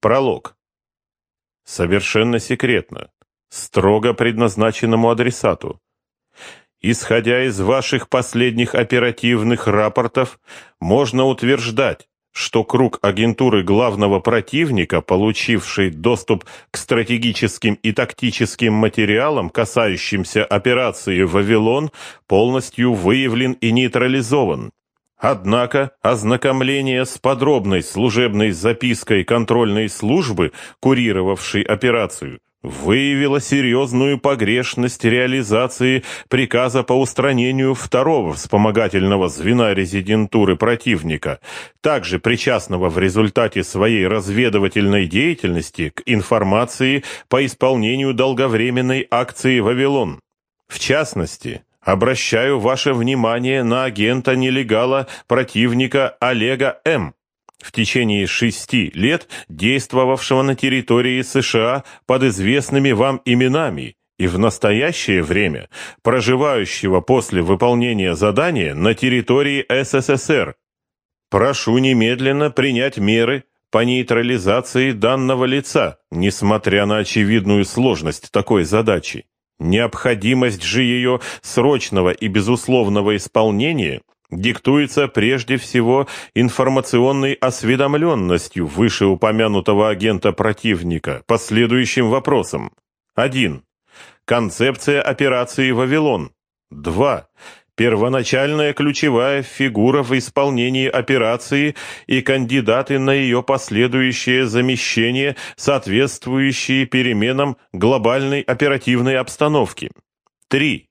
Пролог. Совершенно секретно, строго предназначенному адресату. Исходя из ваших последних оперативных рапортов, можно утверждать, что круг агентуры главного противника, получивший доступ к стратегическим и тактическим материалам, касающимся операции «Вавилон», полностью выявлен и нейтрализован. Однако ознакомление с подробной служебной запиской контрольной службы, курировавшей операцию, выявило серьезную погрешность реализации приказа по устранению второго вспомогательного звена резидентуры противника, также причастного в результате своей разведывательной деятельности к информации по исполнению долговременной акции «Вавилон». В частности, Обращаю ваше внимание на агента-нелегала противника Олега М., в течение шести лет действовавшего на территории США под известными вам именами и в настоящее время проживающего после выполнения задания на территории СССР. Прошу немедленно принять меры по нейтрализации данного лица, несмотря на очевидную сложность такой задачи. Необходимость же ее срочного и безусловного исполнения диктуется прежде всего информационной осведомленностью вышеупомянутого агента противника по следующим вопросам. 1. Концепция операции «Вавилон». 2. Первоначальная ключевая фигура в исполнении операции и кандидаты на ее последующее замещение, соответствующие переменам глобальной оперативной обстановки. 3.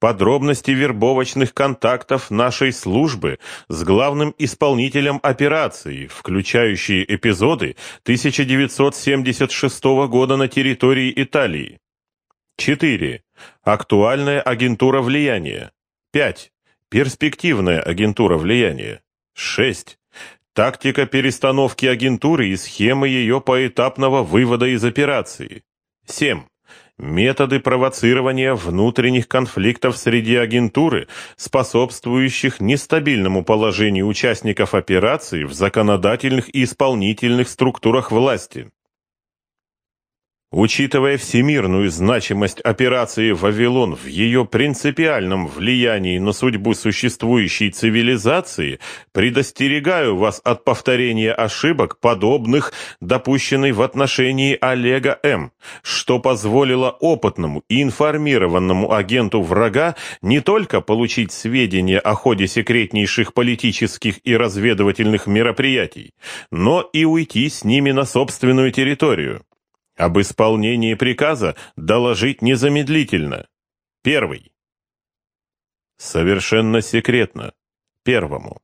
Подробности вербовочных контактов нашей службы с главным исполнителем операции, включающие эпизоды 1976 года на территории Италии. 4. Актуальная агентура влияния. 5. Перспективная агентура влияния. 6. Тактика перестановки агентуры и схемы ее поэтапного вывода из операции. 7. Методы провоцирования внутренних конфликтов среди агентуры, способствующих нестабильному положению участников операции в законодательных и исполнительных структурах власти. Учитывая всемирную значимость операции «Вавилон» в ее принципиальном влиянии на судьбу существующей цивилизации, предостерегаю вас от повторения ошибок, подобных допущенной в отношении Олега М., что позволило опытному и информированному агенту врага не только получить сведения о ходе секретнейших политических и разведывательных мероприятий, но и уйти с ними на собственную территорию. Об исполнении приказа доложить незамедлительно. Первый. Совершенно секретно. Первому.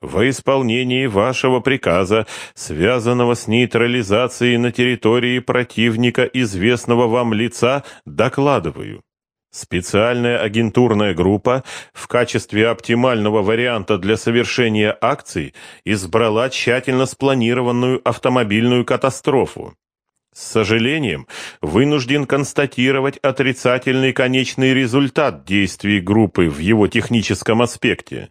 Во исполнении вашего приказа, связанного с нейтрализацией на территории противника известного вам лица, докладываю. Специальная агентурная группа в качестве оптимального варианта для совершения акций избрала тщательно спланированную автомобильную катастрофу. С сожалением, вынужден констатировать отрицательный конечный результат действий группы в его техническом аспекте.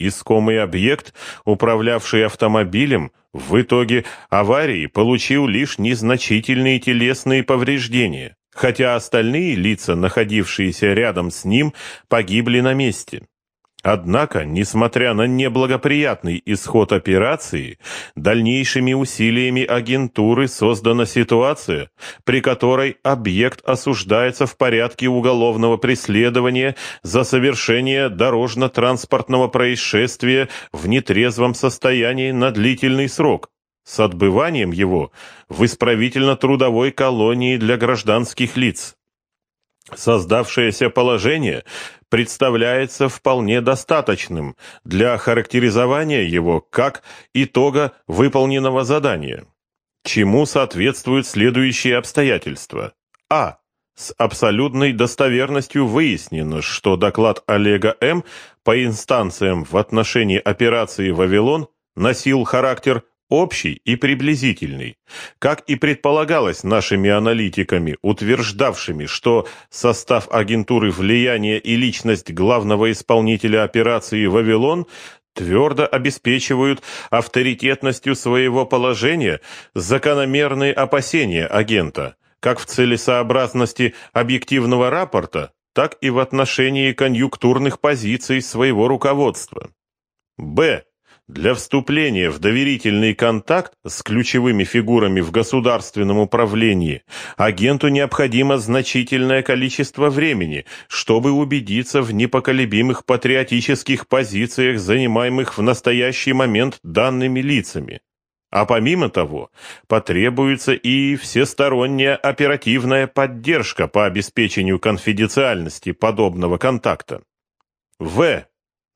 Искомый объект, управлявший автомобилем, в итоге аварии получил лишь незначительные телесные повреждения, хотя остальные лица, находившиеся рядом с ним, погибли на месте. Однако, несмотря на неблагоприятный исход операции, дальнейшими усилиями агентуры создана ситуация, при которой объект осуждается в порядке уголовного преследования за совершение дорожно-транспортного происшествия в нетрезвом состоянии на длительный срок, с отбыванием его в исправительно-трудовой колонии для гражданских лиц. Создавшееся положение представляется вполне достаточным для характеризования его как итога выполненного задания, чему соответствуют следующие обстоятельства. А. С абсолютной достоверностью выяснено, что доклад Олега М. по инстанциям в отношении операции «Вавилон» носил характер общий и приблизительный, как и предполагалось нашими аналитиками, утверждавшими, что состав агентуры влияния и личность главного исполнителя операции «Вавилон» твердо обеспечивают авторитетностью своего положения закономерные опасения агента, как в целесообразности объективного рапорта, так и в отношении конъюнктурных позиций своего руководства. Б. Для вступления в доверительный контакт с ключевыми фигурами в государственном управлении агенту необходимо значительное количество времени, чтобы убедиться в непоколебимых патриотических позициях, занимаемых в настоящий момент данными лицами. А помимо того, потребуется и всесторонняя оперативная поддержка по обеспечению конфиденциальности подобного контакта. В.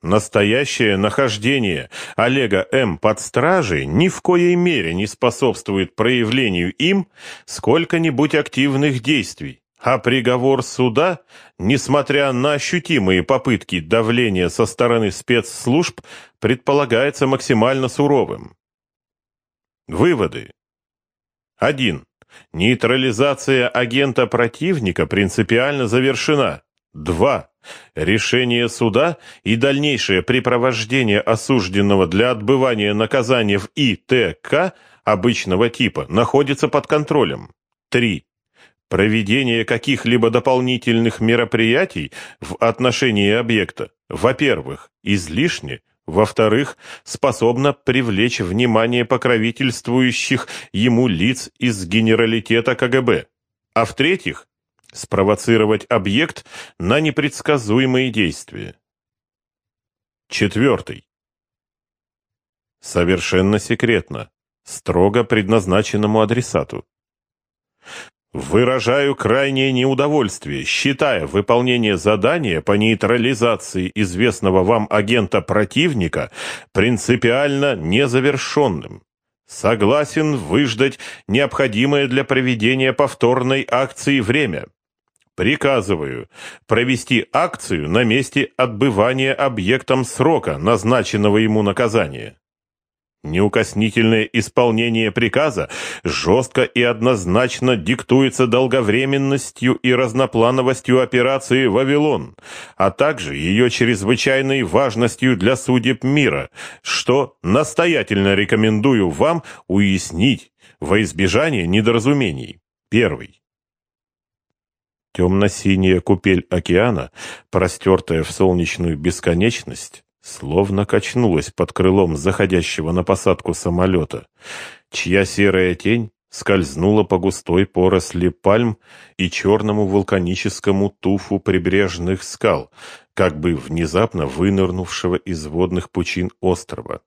Настоящее нахождение Олега М. под стражей ни в коей мере не способствует проявлению им сколько-нибудь активных действий, а приговор суда, несмотря на ощутимые попытки давления со стороны спецслужб, предполагается максимально суровым. Выводы. 1. Нейтрализация агента противника принципиально завершена. 2. Решение суда и дальнейшее припровождение осужденного для отбывания наказания в ИТК обычного типа находится под контролем. 3. Проведение каких-либо дополнительных мероприятий в отношении объекта, во-первых, излишне, во-вторых, способна привлечь внимание покровительствующих ему лиц из генералитета КГБ. А в-третьих, спровоцировать объект на непредсказуемые действия. Четвертый. Совершенно секретно, строго предназначенному адресату. Выражаю крайнее неудовольствие, считая выполнение задания по нейтрализации известного вам агента противника принципиально незавершенным. Согласен выждать необходимое для проведения повторной акции время. Приказываю провести акцию на месте отбывания объектом срока, назначенного ему наказания. Неукоснительное исполнение приказа жестко и однозначно диктуется долговременностью и разноплановостью операции «Вавилон», а также ее чрезвычайной важностью для судеб мира, что настоятельно рекомендую вам уяснить во избежание недоразумений. Первый. Темно-синяя купель океана, простертая в солнечную бесконечность, словно качнулась под крылом заходящего на посадку самолета, чья серая тень скользнула по густой поросли пальм и черному вулканическому туфу прибрежных скал, как бы внезапно вынырнувшего из водных пучин острова.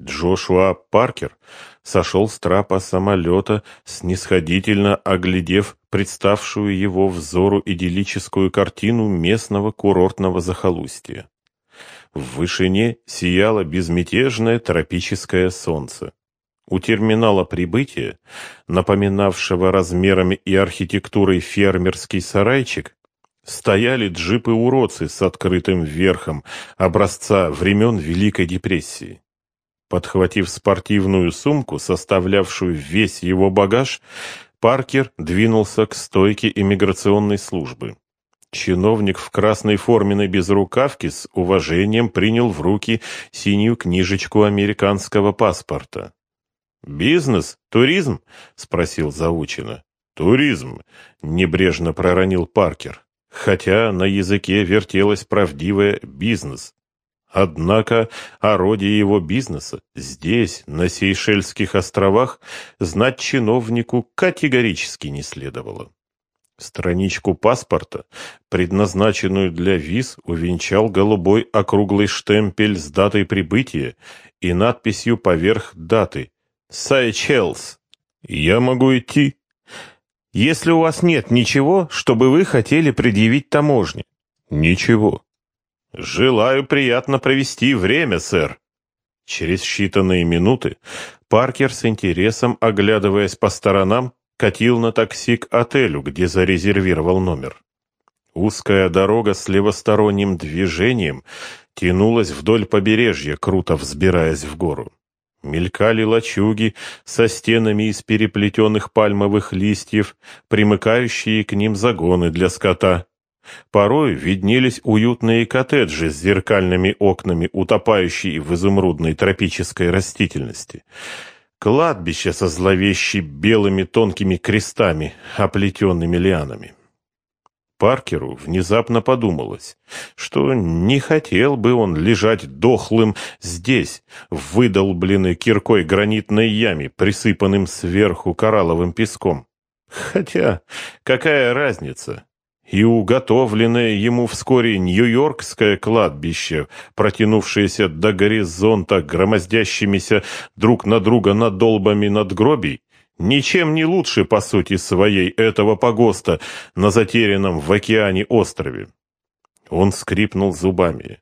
Джошуа Паркер сошел с трапа самолета, снисходительно оглядев представшую его взору идиллическую картину местного курортного захолустья. В вышине сияло безмятежное тропическое солнце. У терминала прибытия, напоминавшего размерами и архитектурой фермерский сарайчик, стояли джипы-уродцы с открытым верхом образца времен Великой депрессии. Подхватив спортивную сумку, составлявшую весь его багаж, Паркер двинулся к стойке иммиграционной службы. Чиновник в красной форменной безрукавке с уважением принял в руки синюю книжечку американского паспорта. «Бизнес? Туризм?» — спросил заучено. «Туризм», — небрежно проронил Паркер, хотя на языке вертелось правдивое «бизнес». Однако о роде его бизнеса здесь, на Сейшельских островах, знать чиновнику категорически не следовало. Страничку паспорта, предназначенную для виз, увенчал голубой округлый штемпель с датой прибытия и надписью поверх даты «Сайчелс». «Я могу идти?» «Если у вас нет ничего, чтобы вы хотели предъявить таможне». «Ничего». «Желаю приятно провести время, сэр». Через считанные минуты Паркер с интересом, оглядываясь по сторонам, катил на такси к отелю, где зарезервировал номер. Узкая дорога с левосторонним движением тянулась вдоль побережья, круто взбираясь в гору. Мелькали лачуги со стенами из переплетенных пальмовых листьев, примыкающие к ним загоны для скота. Порой виднелись уютные коттеджи с зеркальными окнами, утопающие в изумрудной тропической растительности. Кладбище со зловещей белыми тонкими крестами, оплетенными лианами. Паркеру внезапно подумалось, что не хотел бы он лежать дохлым здесь, в выдолбленной киркой гранитной яме, присыпанным сверху коралловым песком. Хотя, какая разница? И уготовленное ему вскоре Нью-Йоркское кладбище, протянувшееся до горизонта громоздящимися друг на друга надолбами надгробий, ничем не лучше по сути своей этого погоста на затерянном в океане острове. Он скрипнул зубами.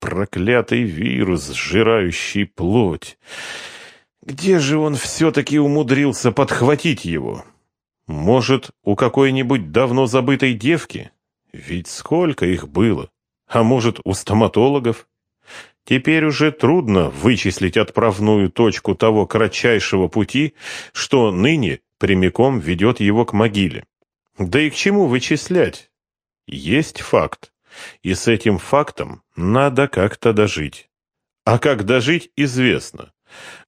Проклятый вирус, сжирающий плоть. Где же он все-таки умудрился подхватить его? Может, у какой-нибудь давно забытой девки? Ведь сколько их было? А может, у стоматологов? Теперь уже трудно вычислить отправную точку того кратчайшего пути, что ныне прямиком ведет его к могиле. Да и к чему вычислять? Есть факт, и с этим фактом надо как-то дожить. А как дожить, известно.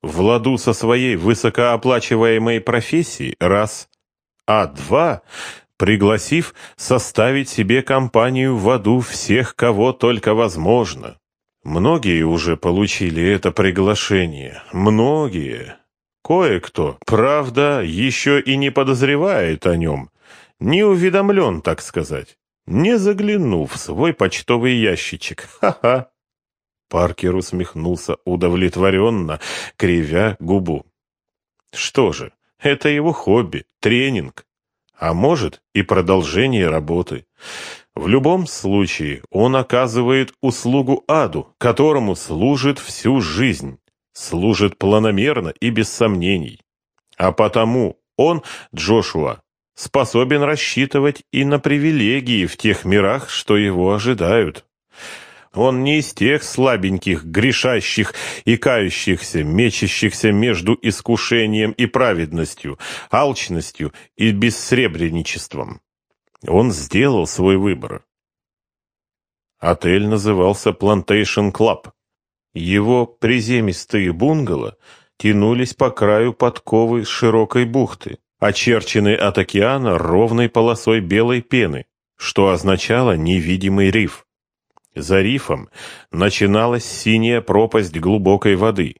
В ладу со своей высокооплачиваемой профессией – раз, а два, пригласив составить себе компанию в аду всех, кого только возможно. Многие уже получили это приглашение, многие. Кое-кто, правда, еще и не подозревает о нем, не уведомлен, так сказать, не заглянул в свой почтовый ящичек. Ха-ха. Паркер усмехнулся удовлетворенно, кривя губу. Что же, это его хобби, тренинг. А может и продолжение работы. В любом случае он оказывает услугу аду, которому служит всю жизнь. Служит планомерно и без сомнений. А потому он, Джошуа, способен рассчитывать и на привилегии в тех мирах, что его ожидают. Он не из тех слабеньких, грешащих и кающихся, мечащихся между искушением и праведностью, алчностью и бессребреничеством. Он сделал свой выбор. Отель назывался Plantation Club. Его приземистые бунгало тянулись по краю подковы широкой бухты, очерченной от океана ровной полосой белой пены, что означало невидимый риф. За рифом начиналась синяя пропасть глубокой воды.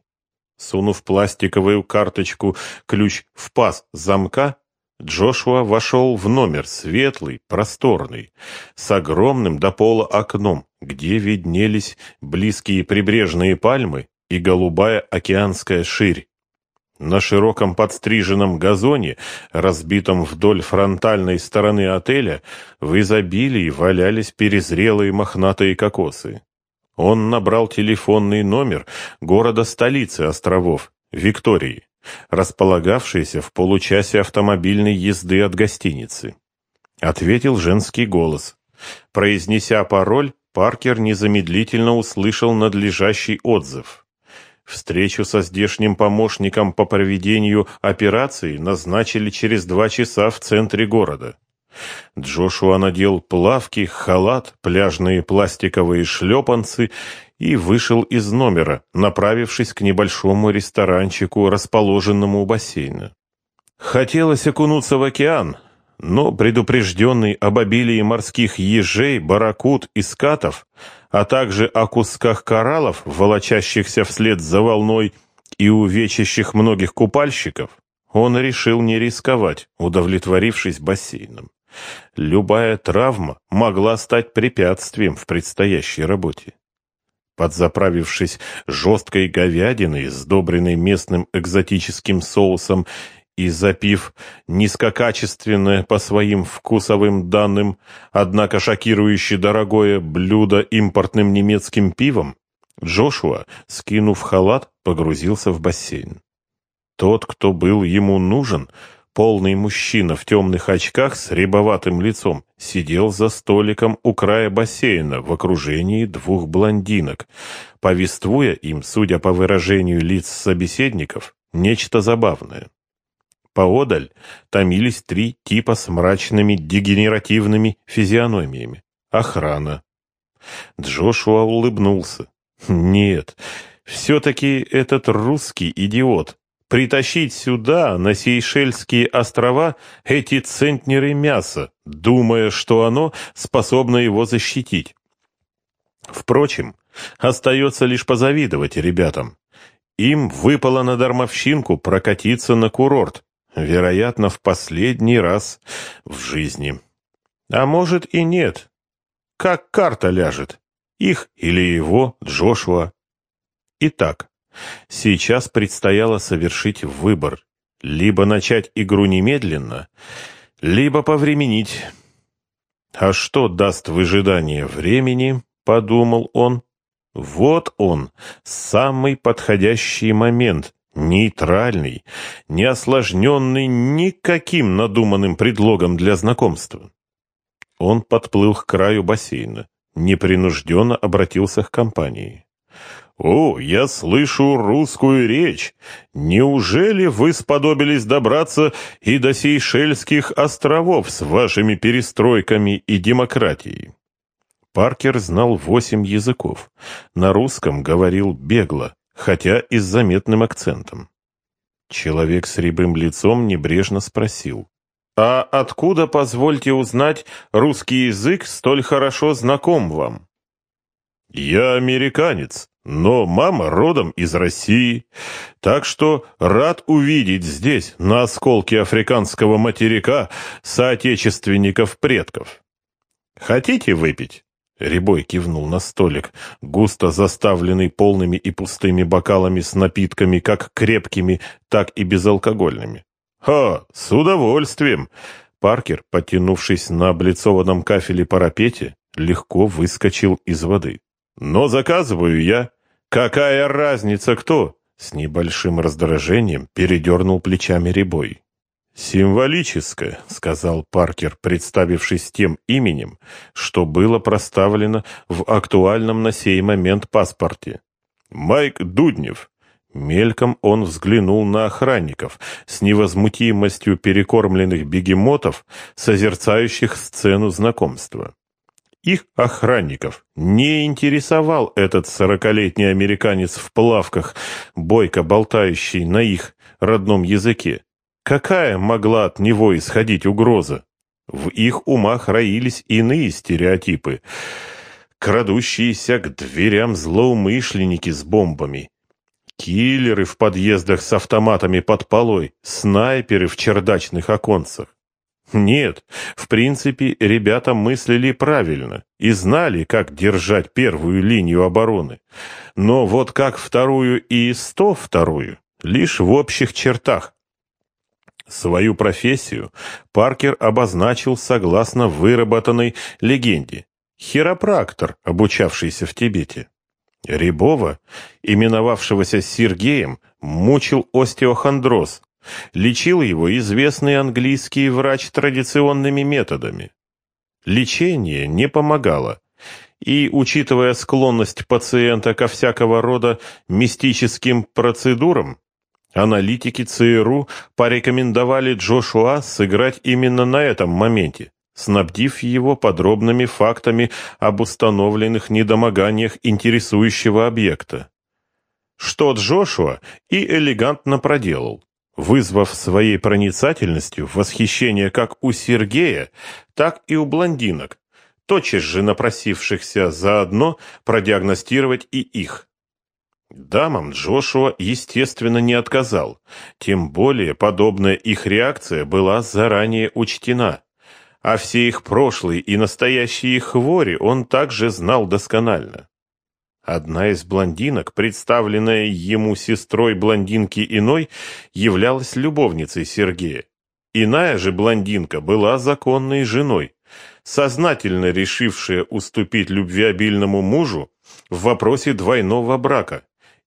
Сунув пластиковую карточку ключ в паз замка, Джошуа вошел в номер светлый, просторный, с огромным до пола окном, где виднелись близкие прибрежные пальмы и голубая океанская ширь. На широком подстриженном газоне, разбитом вдоль фронтальной стороны отеля, в изобилии валялись перезрелые мохнатые кокосы. Он набрал телефонный номер города-столицы островов, Виктории, располагавшейся в получасе автомобильной езды от гостиницы. Ответил женский голос. Произнеся пароль, Паркер незамедлительно услышал надлежащий отзыв. Встречу со здешним помощником по проведению операции назначили через два часа в центре города. Джошуа надел плавки, халат, пляжные пластиковые шлепанцы и вышел из номера, направившись к небольшому ресторанчику, расположенному у бассейна. Хотелось окунуться в океан, но предупрежденный об обилии морских ежей, барракуд и скатов, а также о кусках кораллов, волочащихся вслед за волной и увечащих многих купальщиков, он решил не рисковать, удовлетворившись бассейном. Любая травма могла стать препятствием в предстоящей работе. Подзаправившись жесткой говядиной, сдобренной местным экзотическим соусом и запив низкокачественное по своим вкусовым данным, однако шокирующе дорогое блюдо импортным немецким пивом, Джошуа, скинув халат, погрузился в бассейн. Тот, кто был ему нужен, полный мужчина в темных очках с рябоватым лицом, сидел за столиком у края бассейна в окружении двух блондинок, повествуя им, судя по выражению лиц собеседников, нечто забавное. Поодаль томились три типа с мрачными дегенеративными физиономиями. охрана. Джошуа улыбнулся. Нет, все-таки этот русский идиот. Притащить сюда, на Сейшельские острова, эти центнеры мяса, думая, что оно способно его защитить. Впрочем, остается лишь позавидовать ребятам. Им выпало на дармовщинку прокатиться на курорт, вероятно, в последний раз в жизни. А может и нет. Как карта ляжет. Их или его, Джошуа. Итак, сейчас предстояло совершить выбор. Либо начать игру немедленно, либо повременить. А что даст выжидание времени, подумал он. Вот он, самый подходящий момент, нейтральный, не осложненный никаким надуманным предлогом для знакомства. Он подплыл к краю бассейна, непринужденно обратился к компании. «О, я слышу русскую речь! Неужели вы сподобились добраться и до Сейшельских островов с вашими перестройками и демократией?» Паркер знал восемь языков. На русском говорил бегло, хотя и с заметным акцентом. Человек с рябым лицом небрежно спросил. «А откуда, позвольте узнать, русский язык столь хорошо знаком вам?» «Я американец», но мама родом из России, так что рад увидеть здесь, на осколке африканского материка, соотечественников предков. Хотите выпить? Рябой кивнул на столик, густо заставленный полными и пустыми бокалами с напитками, как крепкими, так и безалкогольными. «Ха, с удовольствием!» Паркер, потянувшись на облицованном кафеле парапете, легко выскочил из воды. «Но заказываю я. «Какая разница, кто?» С небольшим раздражением передернул плечами Рябой. «Символическое», — сказал Паркер, представившись тем именем, что было проставлено в актуальном на сей момент паспорте. «Майк Дуднев». Мельком он взглянул на охранников с невозмутимостью перекормленных бегемотов, созерцающих сцену знакомства. Их охранников не интересовал этот сорокалетний американец в плавках, бойко болтающий на их родном языке. Какая могла от него исходить угроза? В их умах роились иные стереотипы. Крадущиеся к дверям злоумышленники с бомбами. Киллеры в подъездах с автоматами под полой, снайперы в чердачных оконцах. Нет, в принципе, ребята мыслили правильно и знали, как держать первую линию обороны. Но вот как вторую и сто вторую, лишь в общих чертах. Свою профессию Паркер обозначил согласно выработанной легенде. Хиропрактор, обучавшийся в Тибете. Рябова, именовавшегося Сергеем, мучил остеохондроз, Лечил его известный английский врач традиционными методами. Лечение не помогало, и, учитывая склонность пациента ко всякого рода мистическим процедурам, аналитики ЦРУ порекомендовали Джошуа сыграть именно на этом моменте, снабдив его подробными фактами об установленных недомоганиях интересующего объекта. Что Джошуа и элегантно проделал вызвав своей проницательностью восхищение как у Сергея, так и у блондинок, тотчас же напросившихся заодно продиагностировать и их. Дамам Джошуа, естественно, не отказал, тем более подобная их реакция была заранее учтена, а все их прошлые и настоящие хвори он также знал досконально. Одна из блондинок, представленная ему сестрой блондинки иной, являлась любовницей Сергея. Иная же блондинка была законной женой, сознательно решившая уступить любвеобильному мужу в вопросе двойного брака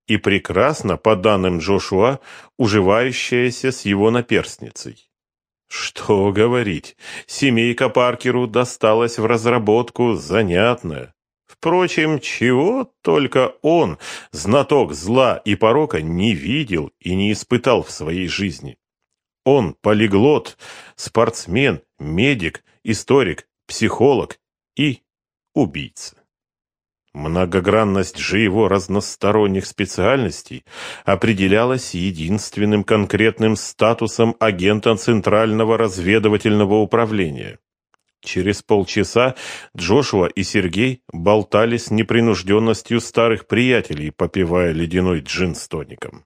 и прекрасно, по данным Джошуа, уживающаяся с его наперстницей. Что говорить, семейка Паркеру досталась в разработку занятная. Впрочем, чего только он, знаток зла и порока, не видел и не испытал в своей жизни. Он полиглот, спортсмен, медик, историк, психолог и убийца. Многогранность же его разносторонних специальностей определялась единственным конкретным статусом агента Центрального разведывательного управления. Через полчаса Джошуа и Сергей болтали с непринужденностью старых приятелей, попивая ледяной джин с тоником.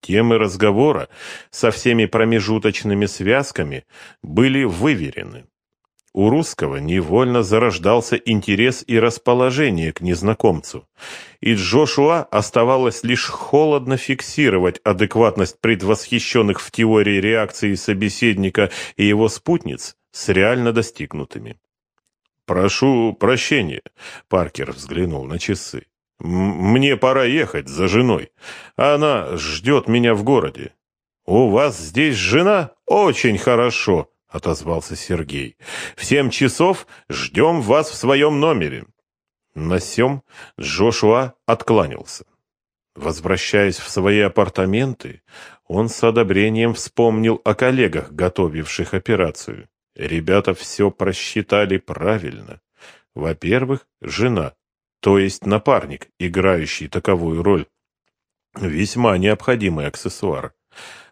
Темы разговора со всеми промежуточными связками были выверены. У русского невольно зарождался интерес и расположение к незнакомцу, и Джошуа оставалось лишь холодно фиксировать адекватность предвосхищенных в теории реакции собеседника и его спутниц с реально достигнутыми. «Прошу прощения», — Паркер взглянул на часы. «Мне пора ехать за женой. Она ждет меня в городе». «У вас здесь жена? Очень хорошо», — отозвался Сергей. «В семь часов ждем вас в своем номере». На сём Джошуа откланялся. Возвращаясь в свои апартаменты, он с одобрением вспомнил о коллегах, готовивших операцию. Ребята все просчитали правильно. Во-первых, жена, то есть напарник, играющий таковую роль. Весьма необходимый аксессуар.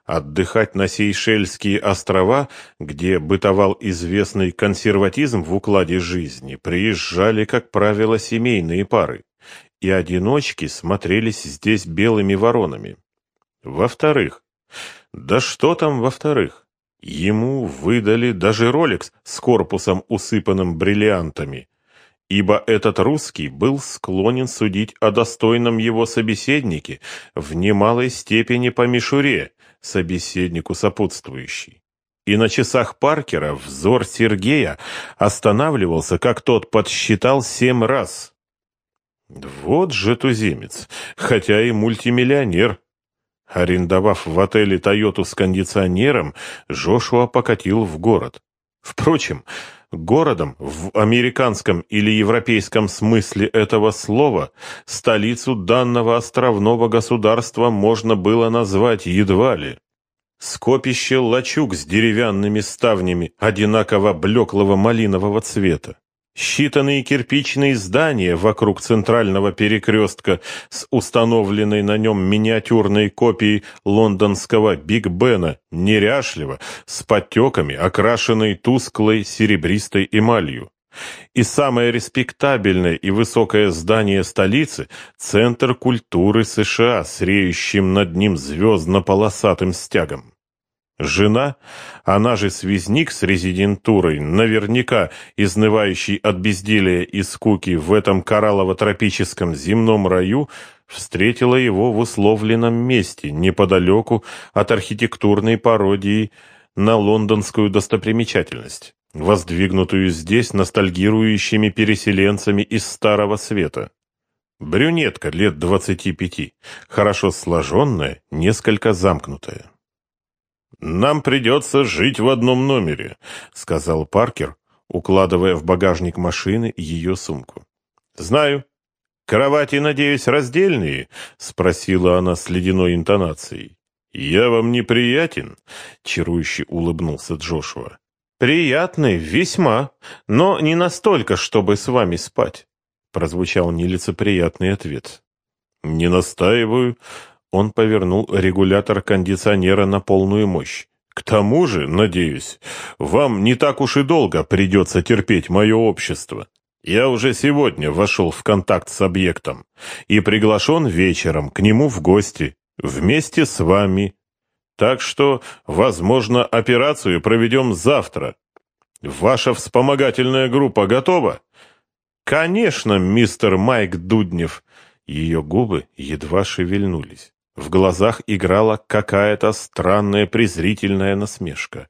Отдыхать на Сейшельские острова, где бытовал известный консерватизм в укладе жизни, приезжали, как правило, семейные пары, и одиночки смотрелись здесь белыми воронами. Во-вторых, да что там во-вторых, ему выдали даже роликс с корпусом, усыпанным бриллиантами, ибо этот русский был склонен судить о достойном его собеседнике в немалой степени по мишуре, собеседнику сопутствующий. И на часах Паркера взор Сергея останавливался, как тот подсчитал семь раз. Вот же туземец, хотя и мультимиллионер. Арендовав в отеле «Тойоту» с кондиционером, Жошуа покатил в город. Впрочем, городом в американском или европейском смысле этого слова столицу данного островного государства можно было назвать едва ли. Скопище лачуг с деревянными ставнями одинаково блеклого малинового цвета. Считанные кирпичные здания вокруг центрального перекрестка с установленной на нем миниатюрной копией лондонского Биг Бена, неряшливо, с подтеками, окрашенной тусклой серебристой эмалью. И самое респектабельное и высокое здание столицы – Центр культуры США с реющим над ним звездно-полосатым стягом. Жена, она же связник с резидентурой, наверняка изнывающий от безделия и скуки в этом кораллово-тропическом земном раю, встретила его в условленном месте, неподалеку от архитектурной пародии на лондонскую достопримечательность, воздвигнутую здесь ностальгирующими переселенцами из Старого Света. Брюнетка лет двадцати пяти, хорошо сложенная, несколько замкнутая. «Нам придется жить в одном номере», — сказал Паркер, укладывая в багажник машины ее сумку. «Знаю. Кровати, надеюсь, раздельные?» — спросила она с ледяной интонацией. «Я вам неприятен?» — чарующе улыбнулся Джошуа. «Приятный, весьма, но не настолько, чтобы с вами спать», — прозвучал нелицеприятный ответ. «Не настаиваю, он повернул регулятор кондиционера на полную мощь. «К тому же, надеюсь, вам не так уж и долго придется терпеть мое общество. Я уже сегодня вошел в контакт с объектом и приглашен вечером к нему в гости, вместе с вами. Так что, возможно, операцию проведем завтра. Ваша вспомогательная группа готова?» «Конечно, мистер Майк Дуднев». Ее губы едва шевельнулись. В глазах играла какая-то странная презрительная насмешка.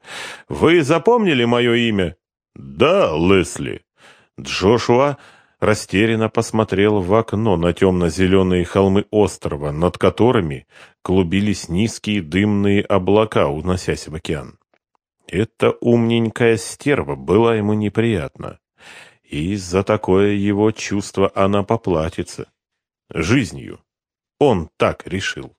«Вы запомнили мое имя?» «Да, Лесли». Джошуа растерянно посмотрел в окно на темно-зеленые холмы острова, над которыми клубились низкие дымные облака, уносясь в океан. Эта умненькая стерва была ему неприятна, и за такое его чувство она поплатится. Жизнью. Он так решил.